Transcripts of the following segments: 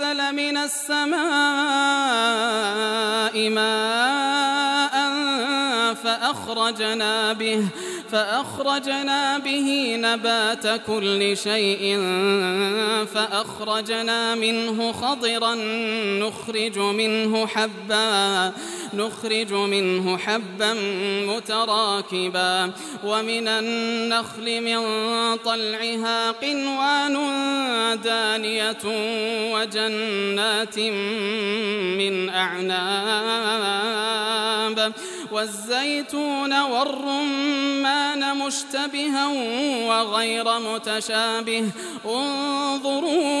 أنزل من السماء ماء فأخرجنا به فأخرجنا به نبات كل شيء فأخرجنا منه خضرا نخرج منه حبا. نخرج منه حبا متراكبا ومن النخل من طلعها قنوان دانية وجنات من أعناب والزيتون والرمان مشتبها وغير متشابه انظروا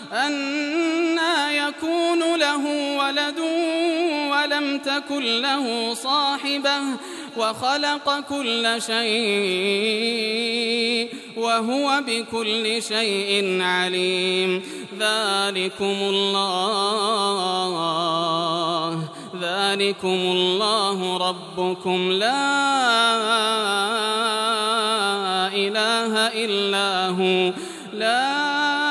أنا يكون له ولد ولم تكن له صاحبة وخلق كل شيء وهو بكل شيء عليم. ذلكم الله ذلكم الله ربكم. لا إله إلا هو. لا